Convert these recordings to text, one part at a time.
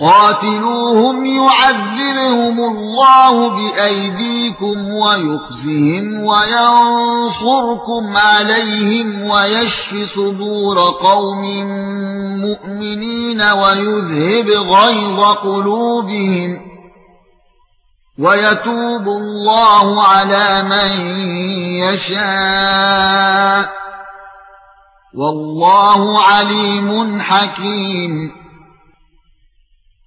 قاتلوهم يعذبهم الله بأيديكم ويخزهم وينصركم عليهم ويشف صدور قوم مؤمنين ويذهب غيظ قلوبهم ويتوب الله على من يشاء. والله عليم حكيم.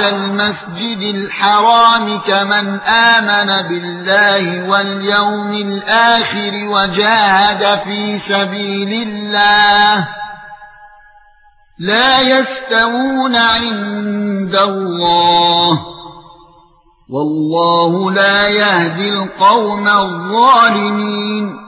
المسجد الحرام كمن آمن بالله واليوم الآخر وجاهد في سبيل الله. لا يستوون عند الله. والله لا يهدي القوم الظالمين.